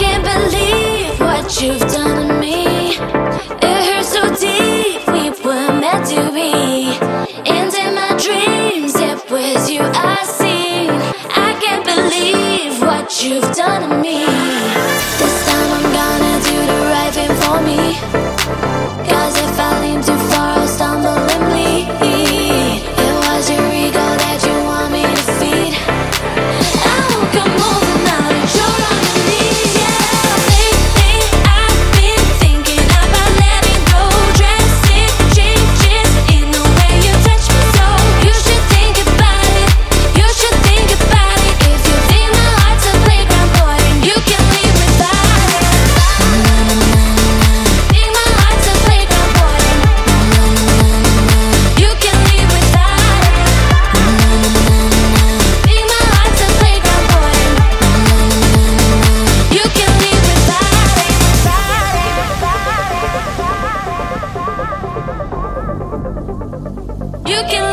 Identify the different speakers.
Speaker 1: can't believe what you've done to me. It hurts so deep, we were meant to be. And in my dreams, it was you I. I can't believe what you've done to me. looking